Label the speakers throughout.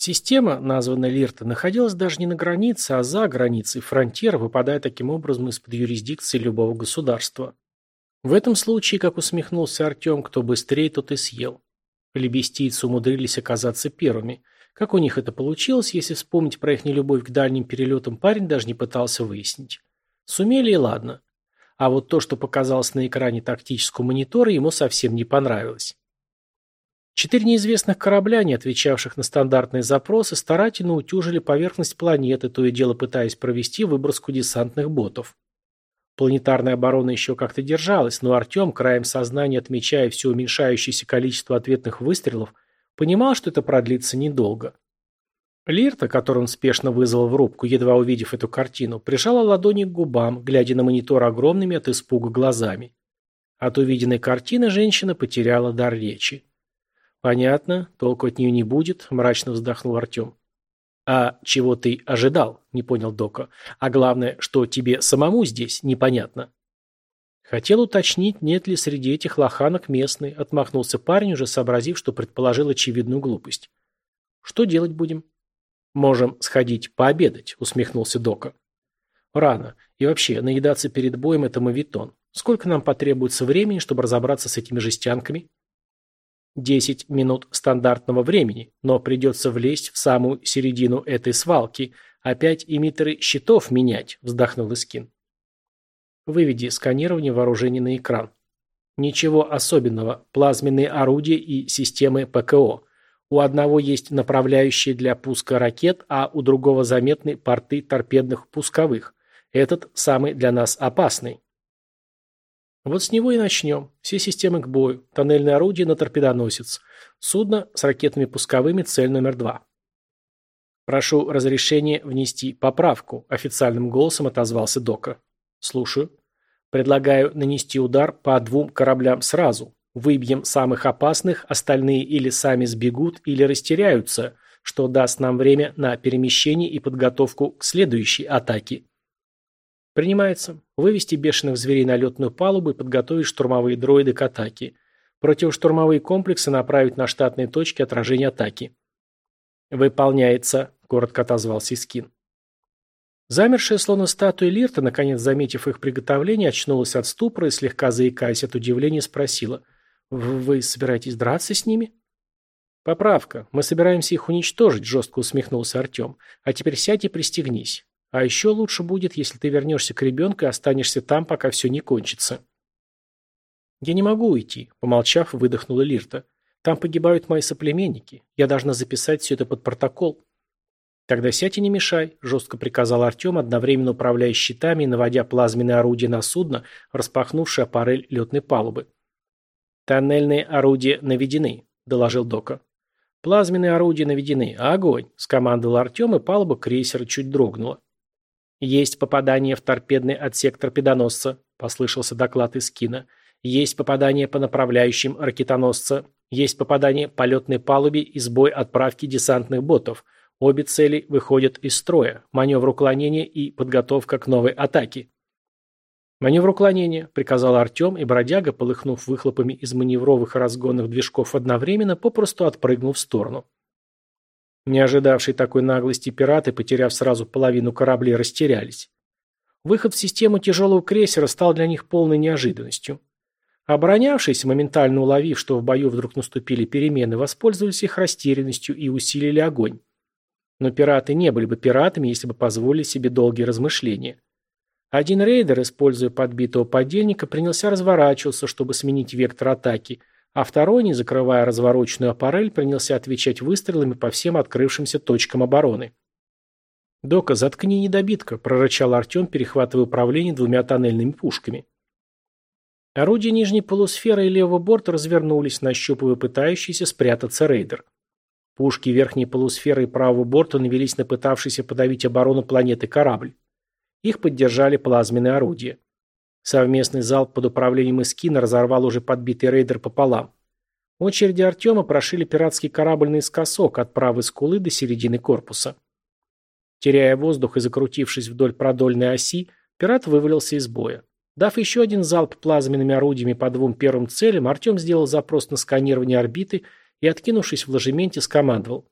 Speaker 1: Система, названная Лирта, находилась даже не на границе, а за границей фронтира, выпадая таким образом из-под юрисдикции любого государства. В этом случае, как усмехнулся Артем, кто быстрее, тот и съел. Лебестийцы умудрились оказаться первыми. Как у них это получилось, если вспомнить про их нелюбовь к дальним перелетам, парень даже не пытался выяснить. Сумели и ладно. А вот то, что показалось на экране тактического монитора, ему совсем не понравилось. Четыре неизвестных корабля, не отвечавших на стандартные запросы, старательно утюжили поверхность планеты, то и дело пытаясь провести выброску десантных ботов. Планетарная оборона еще как-то держалась, но Артем, краем сознания отмечая все уменьшающееся количество ответных выстрелов, понимал, что это продлится недолго. Лирта, которую он спешно вызвал в рубку, едва увидев эту картину, прижала ладони к губам, глядя на монитор огромными от испуга глазами. От увиденной картины женщина потеряла дар речи. «Понятно, толку от нее не будет», – мрачно вздохнул Артем. «А чего ты ожидал?» – не понял Дока. «А главное, что тебе самому здесь непонятно». «Хотел уточнить, нет ли среди этих лоханок местный», – отмахнулся парень, уже сообразив, что предположил очевидную глупость. «Что делать будем?» «Можем сходить пообедать», – усмехнулся Дока. «Рано. И вообще, наедаться перед боем – это мавитон. Сколько нам потребуется времени, чтобы разобраться с этими жестянками?» Десять минут стандартного времени, но придется влезть в самую середину этой свалки. Опять эмиттеры щитов менять, вздохнул Искин. Выведи сканирование вооружений на экран. Ничего особенного. Плазменные орудия и системы ПКО. У одного есть направляющие для пуска ракет, а у другого заметны порты торпедных пусковых. Этот самый для нас опасный. Вот с него и начнем. Все системы к бою. Тоннельное орудие на торпедоносец. Судно с ракетами пусковыми, цель номер два. Прошу разрешения внести поправку. Официальным голосом отозвался Дока. Слушаю. Предлагаю нанести удар по двум кораблям сразу. Выбьем самых опасных, остальные или сами сбегут, или растеряются, что даст нам время на перемещение и подготовку к следующей атаке. Принимается. Вывести бешеных зверей на летную палубу и подготовить штурмовые дроиды к атаке. Противоштурмовые комплексы направить на штатные точки отражения атаки. «Выполняется», – коротко отозвался Искин. Замершая словно статуя Лирта, наконец заметив их приготовление, очнулась от ступора и, слегка заикаясь от удивления, спросила. «Вы собираетесь драться с ними?» «Поправка. Мы собираемся их уничтожить», – жестко усмехнулся Артем. «А теперь сядь и пристегнись. А еще лучше будет, если ты вернешься к ребенку и останешься там, пока все не кончится. Я не могу уйти, помолчав, выдохнула Лирта. Там погибают мои соплеменники. Я должна записать все это под протокол. Тогда сядь и не мешай, жестко приказал Артем, одновременно управляя щитами и наводя плазменные орудия на судно, распахнувшее аппарель летной палубы. «Тоннельные орудия наведены», – доложил Дока. «Плазменные орудия наведены. Огонь!» – скомандовал Артем, и палуба крейсера чуть дрогнула. «Есть попадание в торпедный отсек торпедоносца», – послышался доклад из кино. «Есть попадание по направляющим ракетоносца. Есть попадание по летной палубе и сбой отправки десантных ботов. Обе цели выходят из строя. Маневр уклонения и подготовка к новой атаке». «Маневр уклонения», – приказал Артем, и бродяга, полыхнув выхлопами из маневровых разгонных движков одновременно, попросту отпрыгнул в сторону. Не ожидавшие такой наглости пираты, потеряв сразу половину кораблей, растерялись. Выход в систему тяжелого крейсера стал для них полной неожиданностью. Оборонявшиеся, моментально уловив, что в бою вдруг наступили перемены, воспользовались их растерянностью и усилили огонь. Но пираты не были бы пиратами, если бы позволили себе долгие размышления. Один рейдер, используя подбитого подельника, принялся разворачиваться, чтобы сменить вектор атаки – а второй, не закрывая развороченную аппарель, принялся отвечать выстрелами по всем открывшимся точкам обороны. «Дока, заткни недобитка», – прорычал Артем, перехватывая управление двумя тоннельными пушками. Орудия нижней полусферы и левого борта развернулись, нащупывая пытающийся спрятаться рейдер. Пушки верхней полусферы и правого борта навелись на пытавшийся подавить оборону планеты корабль. Их поддержали плазменные орудия. Совместный залп под управлением Искина разорвал уже подбитый рейдер пополам. Очереди Артема прошили пиратский корабль наискосок от правой скулы до середины корпуса. Теряя воздух и закрутившись вдоль продольной оси, пират вывалился из боя. Дав еще один залп плазменными орудиями по двум первым целям, Артем сделал запрос на сканирование орбиты и, откинувшись в ложементе, скомандовал.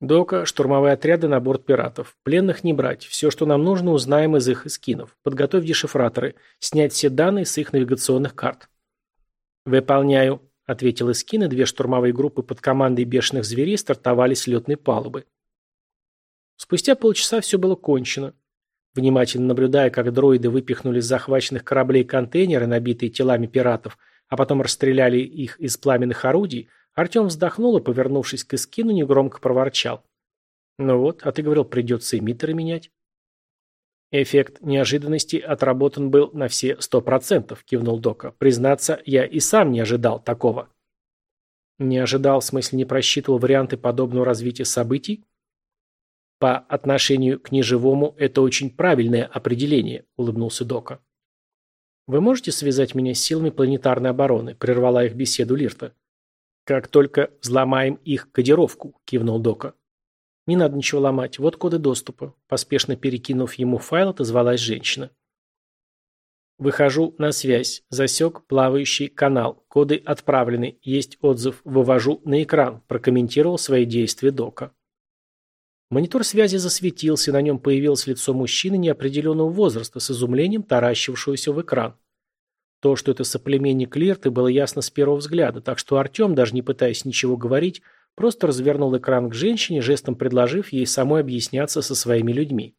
Speaker 1: Дока, штурмовые отряды на борт пиратов. Пленных не брать. Все, что нам нужно, узнаем из их эскинов. Подготовь дешифраторы. Снять все данные с их навигационных карт. Выполняю, ответил Эскин, и две штурмовые группы под командой бешеных зверей стартовали с летной палубы. Спустя полчаса все было кончено. Внимательно наблюдая, как дроиды выпихнули с захваченных кораблей контейнеры, набитые телами пиратов, а потом расстреляли их из пламенных орудий, Артем вздохнул и, повернувшись к Искину, негромко проворчал. «Ну вот, а ты говорил, придется эмиттеры менять». «Эффект неожиданности отработан был на все сто процентов», – кивнул Дока. «Признаться, я и сам не ожидал такого». «Не ожидал, в смысле не просчитывал варианты подобного развития событий?» «По отношению к неживому это очень правильное определение», – улыбнулся Дока. «Вы можете связать меня с силами планетарной обороны?» – прервала их беседу Лирта. «Как только взломаем их кодировку», – кивнул Дока. «Не надо ничего ломать. Вот коды доступа». Поспешно перекинув ему файл, отозвалась женщина. Выхожу на связь. Засек плавающий канал. Коды отправлены. Есть отзыв. Вывожу на экран. Прокомментировал свои действия Дока. Монитор связи засветился, на нем появилось лицо мужчины неопределенного возраста с изумлением таращившегося в экран. То, что это соплеменник Лирты, было ясно с первого взгляда, так что Артем, даже не пытаясь ничего говорить, просто развернул экран к женщине, жестом предложив ей самой объясняться со своими людьми.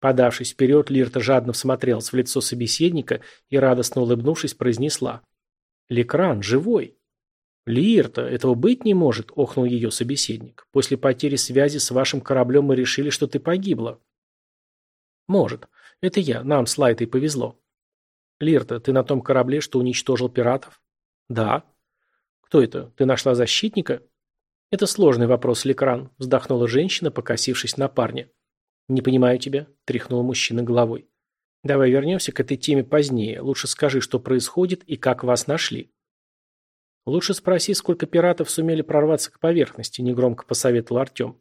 Speaker 1: Подавшись вперед, Лирта жадно всмотрелась в лицо собеседника и, радостно улыбнувшись, произнесла. «Лекран, живой!» «Лирта, этого быть не может», — охнул ее собеседник. «После потери связи с вашим кораблем мы решили, что ты погибла». «Может. Это я. Нам с Лайтой повезло». «Лирта, ты на том корабле, что уничтожил пиратов?» «Да». «Кто это? Ты нашла защитника?» «Это сложный вопрос, Лекран», – вздохнула женщина, покосившись на парня. «Не понимаю тебя», – тряхнул мужчина головой. «Давай вернемся к этой теме позднее. Лучше скажи, что происходит и как вас нашли». «Лучше спроси, сколько пиратов сумели прорваться к поверхности», – негромко посоветовал Артем.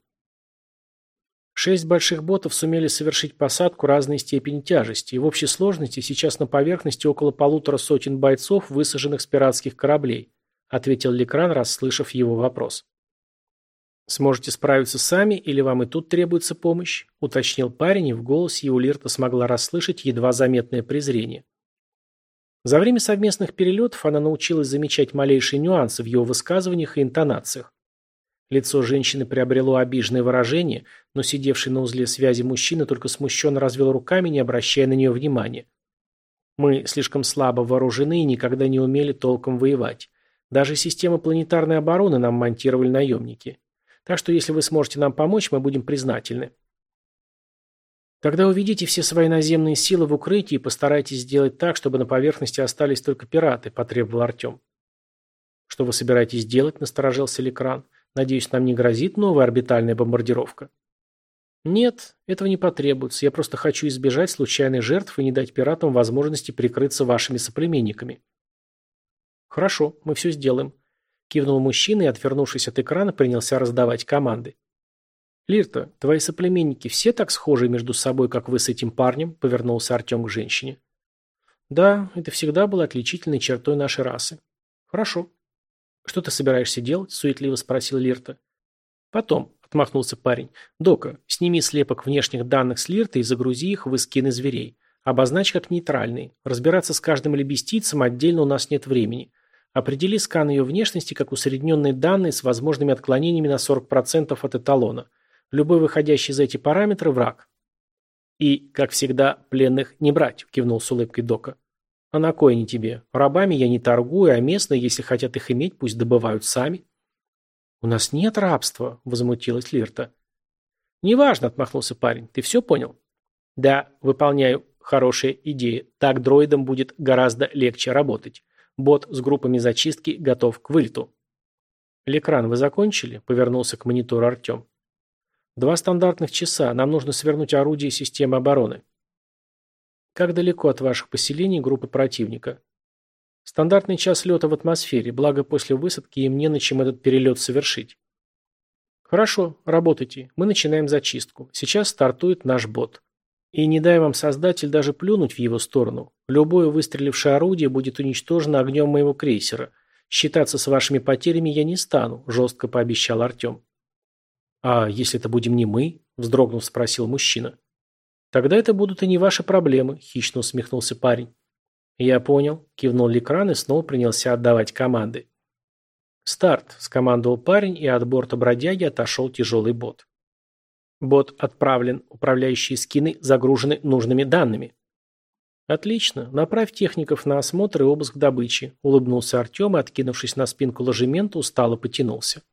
Speaker 1: Шесть больших ботов сумели совершить посадку разной степени тяжести, и в общей сложности сейчас на поверхности около полутора сотен бойцов, высаженных с пиратских кораблей, ответил Лекран, расслышав его вопрос. «Сможете справиться сами, или вам и тут требуется помощь?» – уточнил парень, и в голосе его смогла расслышать едва заметное презрение. За время совместных перелетов она научилась замечать малейшие нюансы в его высказываниях и интонациях. Лицо женщины приобрело обиженное выражение, но сидевший на узле связи мужчина только смущенно развел руками, не обращая на нее внимания. «Мы слишком слабо вооружены и никогда не умели толком воевать. Даже системы планетарной обороны нам монтировали наемники. Так что если вы сможете нам помочь, мы будем признательны». Тогда уведите все свои наземные силы в укрытие и постарайтесь сделать так, чтобы на поверхности остались только пираты, потребовал Артем. Что вы собираетесь делать, насторожился Лекран. Надеюсь, нам не грозит новая орбитальная бомбардировка? Нет, этого не потребуется. Я просто хочу избежать случайных жертв и не дать пиратам возможности прикрыться вашими соплеменниками. Хорошо, мы все сделаем. Кивнул мужчина и, отвернувшись от экрана, принялся раздавать команды. «Лирта, твои соплеменники все так схожи между собой, как вы с этим парнем?» – повернулся Артем к женщине. «Да, это всегда было отличительной чертой нашей расы». «Хорошо. «Что ты собираешься делать?» – суетливо спросил Лирта. «Потом», – отмахнулся парень. «Дока, сними слепок внешних данных с Лирта и загрузи их в эскины зверей. Обозначь как нейтральные. Разбираться с каждым лебестицем отдельно у нас нет времени. Определи скан ее внешности как усредненные данные с возможными отклонениями на 40% от эталона. Любой выходящий за эти параметры – враг». «И, как всегда, пленных не брать», – кивнул с улыбкой Дока. А на кой они тебе? Рабами я не торгую, а местные, если хотят их иметь, пусть добывают сами. У нас нет рабства, возмутилась Лирта. Неважно, отмахнулся парень. Ты все понял? Да, выполняю. Хорошая идея. Так дроидам будет гораздо легче работать. Бот с группами зачистки готов к вылету. Лекран, вы закончили? Повернулся к монитору Артем. Два стандартных часа. Нам нужно свернуть орудие системы обороны. Как далеко от ваших поселений группы противника? Стандартный час лета в атмосфере, благо после высадки им не на чем этот перелет совершить. Хорошо, работайте. Мы начинаем зачистку. Сейчас стартует наш бот. И не дай вам создатель даже плюнуть в его сторону. Любое выстрелившее орудие будет уничтожено огнем моего крейсера. Считаться с вашими потерями я не стану, жестко пообещал Артем. «А если это будем не мы?» – вздрогнув, спросил мужчина. «Тогда это будут и не ваши проблемы», – хищно усмехнулся парень. «Я понял», – кивнул Лекран и снова принялся отдавать команды. «Старт», – скомандовал парень, и от борта бродяги отошел тяжелый бот. Бот отправлен, управляющие скины загружены нужными данными. «Отлично. Направь техников на осмотр и обыск добычи», – улыбнулся Артем и, откинувшись на спинку ложемента, устало потянулся.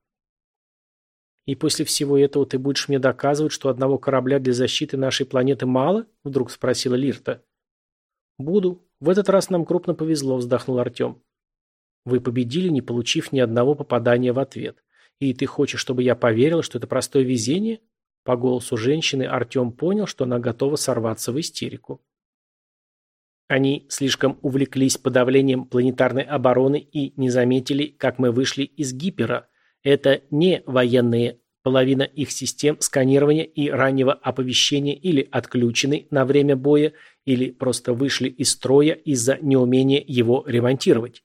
Speaker 1: «И после всего этого ты будешь мне доказывать, что одного корабля для защиты нашей планеты мало?» – вдруг спросила Лирта. «Буду. В этот раз нам крупно повезло», – вздохнул Артем. «Вы победили, не получив ни одного попадания в ответ. И ты хочешь, чтобы я поверил, что это простое везение?» По голосу женщины Артем понял, что она готова сорваться в истерику. Они слишком увлеклись подавлением планетарной обороны и не заметили, как мы вышли из гипера. Это не военные. Половина их систем сканирования и раннего оповещения или отключены на время боя, или просто вышли из строя из-за неумения его ремонтировать.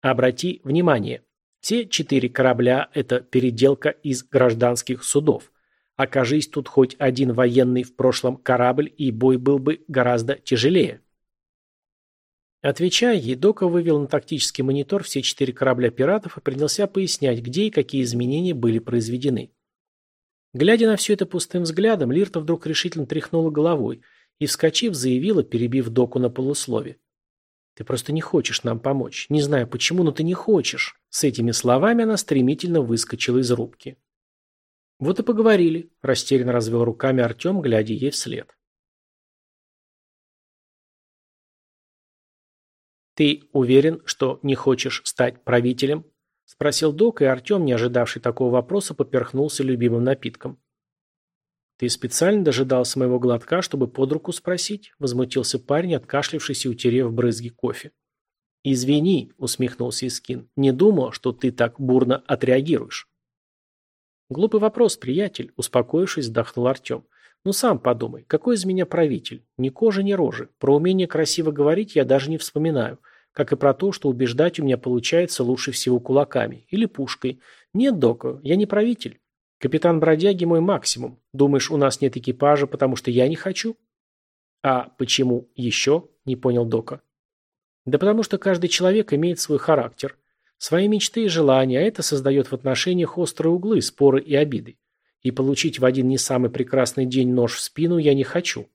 Speaker 1: Обрати внимание, все четыре корабля – это переделка из гражданских судов. Окажись тут хоть один военный в прошлом корабль, и бой был бы гораздо тяжелее. Отвечая, Едока вывел на тактический монитор все четыре корабля пиратов и принялся пояснять, где и какие изменения были произведены. Глядя на все это пустым взглядом, Лирта вдруг решительно тряхнула головой и, вскочив, заявила, перебив Доку на полуслове. «Ты просто не хочешь нам помочь. Не знаю почему, но ты не хочешь». С этими словами она стремительно выскочила из рубки. «Вот и поговорили», – растерянно развел руками Артем, глядя ей вслед. «Ты уверен, что не хочешь стать правителем?» – спросил док, и Артем, не ожидавший такого вопроса, поперхнулся любимым напитком. «Ты специально дожидался моего глотка, чтобы под руку спросить?» – возмутился парень, откашлившись и утерев брызги кофе. «Извини», – усмехнулся Искин, – «не думал, что ты так бурно отреагируешь». «Глупый вопрос, приятель», – успокоившись, вздохнул Артем. Ну сам подумай, какой из меня правитель? Ни кожи, ни рожи. Про умение красиво говорить я даже не вспоминаю. Как и про то, что убеждать у меня получается лучше всего кулаками. Или пушкой. Нет, Дока, я не правитель. Капитан Бродяги мой максимум. Думаешь, у нас нет экипажа, потому что я не хочу? А почему еще? Не понял Дока. Да потому что каждый человек имеет свой характер. Свои мечты и желания, а это создает в отношениях острые углы, споры и обиды. И получить в один не самый прекрасный день нож в спину я не хочу.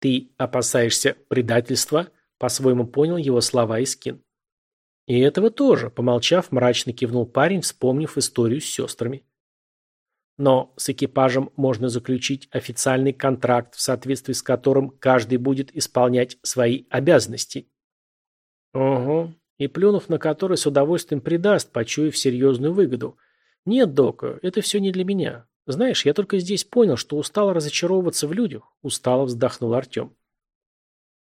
Speaker 1: Ты опасаешься предательства? По-своему понял его слова Искин. И этого тоже, помолчав, мрачно кивнул парень, вспомнив историю с сестрами. Но с экипажем можно заключить официальный контракт, в соответствии с которым каждый будет исполнять свои обязанности. Ого, и плюнув на который с удовольствием придаст, почуяв серьезную выгоду. «Нет, Дока, это все не для меня. Знаешь, я только здесь понял, что устал разочаровываться в людях», – устало вздохнул Артем.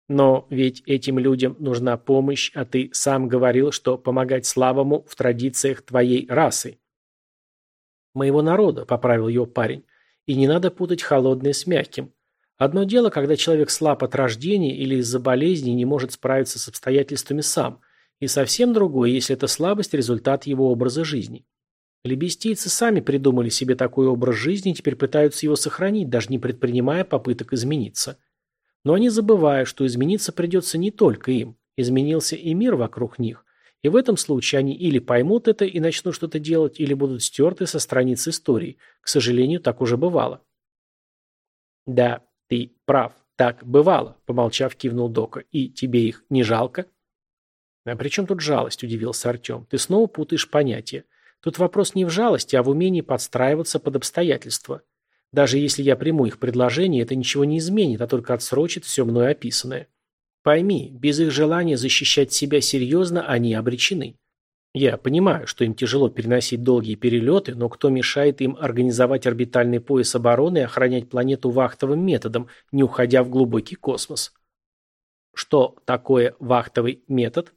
Speaker 1: «Но ведь этим людям нужна помощь, а ты сам говорил, что помогать слабому в традициях твоей расы». «Моего народа», – поправил ее парень. «И не надо путать холодное с мягким. Одно дело, когда человек слаб от рождения или из-за болезни не может справиться с обстоятельствами сам, и совсем другое, если это слабость – результат его образа жизни. Лебестийцы сами придумали себе такой образ жизни и теперь пытаются его сохранить, даже не предпринимая попыток измениться. Но они забывают, что измениться придется не только им. Изменился и мир вокруг них. И в этом случае они или поймут это и начнут что-то делать, или будут стерты со страниц истории. К сожалению, так уже бывало. «Да, ты прав, так бывало», – помолчав, кивнул Дока. «И тебе их не жалко?» «А при чем тут жалость?» – удивился Артем. «Ты снова путаешь понятия. Тут вопрос не в жалости, а в умении подстраиваться под обстоятельства. Даже если я приму их предложение, это ничего не изменит, а только отсрочит все мною описанное. Пойми, без их желания защищать себя серьезно они обречены. Я понимаю, что им тяжело переносить долгие перелеты, но кто мешает им организовать орбитальный пояс обороны и охранять планету вахтовым методом, не уходя в глубокий космос? Что такое вахтовый метод?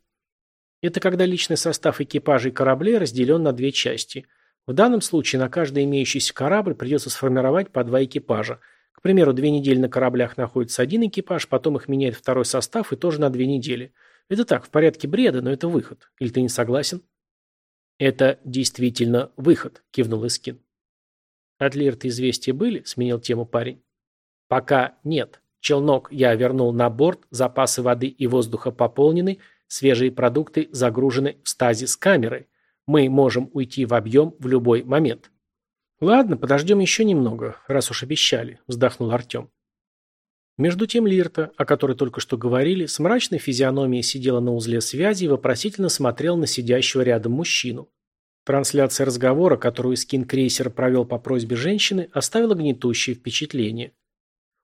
Speaker 1: Это когда личный состав экипажей кораблей разделен на две части. В данном случае на каждый имеющийся корабль придется сформировать по два экипажа. К примеру, две недели на кораблях находится один экипаж, потом их меняет второй состав и тоже на две недели. Это так, в порядке бреда, но это выход. Или ты не согласен? Это действительно выход, кивнул Искин. От Лирта известия были? Сменил тему парень. Пока нет. Челнок я вернул на борт, запасы воды и воздуха пополнены, свежие продукты загружены в стазис камеры. Мы можем уйти в объем в любой момент. Ладно, подождем еще немного, раз уж обещали, вздохнул Артем. Между тем Лирта, о которой только что говорили, с мрачной физиономией сидела на узле связи и вопросительно смотрел на сидящего рядом мужчину. Трансляция разговора, которую скин крейсера провел по просьбе женщины, оставила гнетущее впечатление.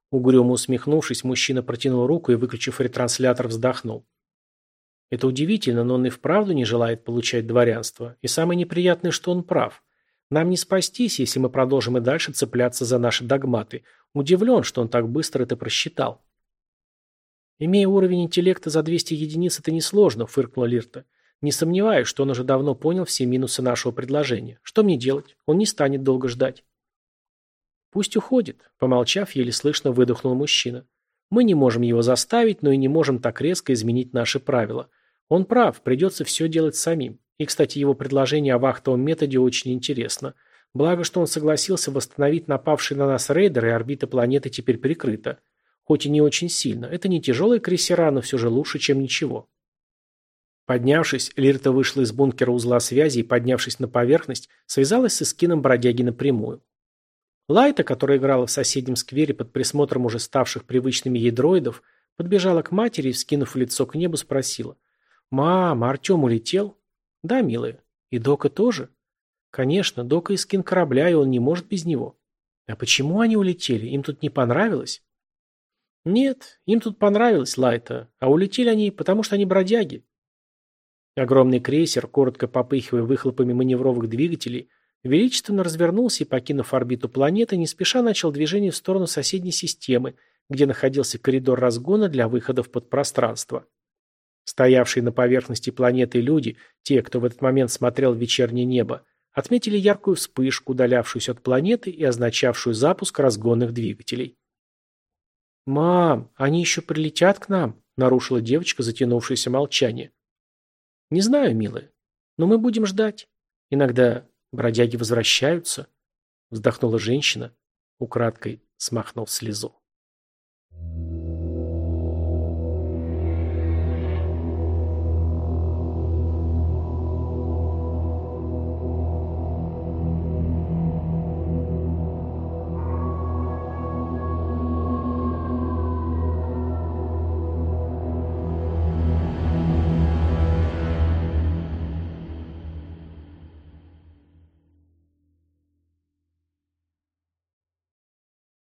Speaker 1: Угрюмо усмехнувшись, мужчина протянул руку и, выключив ретранслятор, вздохнул. Это удивительно, но он и вправду не желает получать дворянство. И самое неприятное, что он прав. Нам не спастись, если мы продолжим и дальше цепляться за наши догматы. Удивлен, что он так быстро это просчитал. Имея уровень интеллекта за 200 единиц, это несложно, фыркнула Лирта. Не сомневаюсь, что он уже давно понял все минусы нашего предложения. Что мне делать? Он не станет долго ждать. «Пусть уходит», – помолчав, еле слышно выдохнул мужчина. «Мы не можем его заставить, но и не можем так резко изменить наши правила. Он прав, придется все делать самим. И, кстати, его предложение о вахтовом методе очень интересно. Благо, что он согласился восстановить напавшие на нас рейдеры, и орбита планеты теперь прикрыта. Хоть и не очень сильно. Это не тяжелые крейсера, но все же лучше, чем ничего». Поднявшись, Лирта вышла из бункера узла связи и, поднявшись на поверхность, связалась с эскином бродяги напрямую. Лайта, которая играла в соседнем сквере под присмотром уже ставших привычными ей дроидов, подбежала к матери и, вскинув лицо к небу, спросила. «Мам, Артем улетел?» «Да, милая. И Дока тоже?» «Конечно, Дока и скин корабля, и он не может без него». «А почему они улетели? Им тут не понравилось?» «Нет, им тут понравилось, Лайта. А улетели они, потому что они бродяги». Огромный крейсер, коротко попыхивая выхлопами маневровых двигателей, величественно развернулся и, покинув орбиту планеты, не спеша начал движение в сторону соседней системы, где находился коридор разгона для выхода в подпространство. Стоявшие на поверхности планеты люди, те, кто в этот момент смотрел в вечернее небо, отметили яркую вспышку, удалявшуюся от планеты и означавшую запуск разгонных двигателей. «Мам, они еще прилетят к нам?» – нарушила девочка затянувшееся молчание. «Не знаю, милая, но мы будем ждать. Иногда Бродяги возвращаются? Вздохнула женщина, украдкой смахнув слезу.